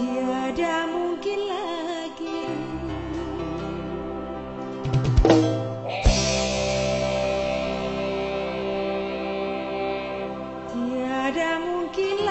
tiada mungkin lagi. Tiada mungkin lagi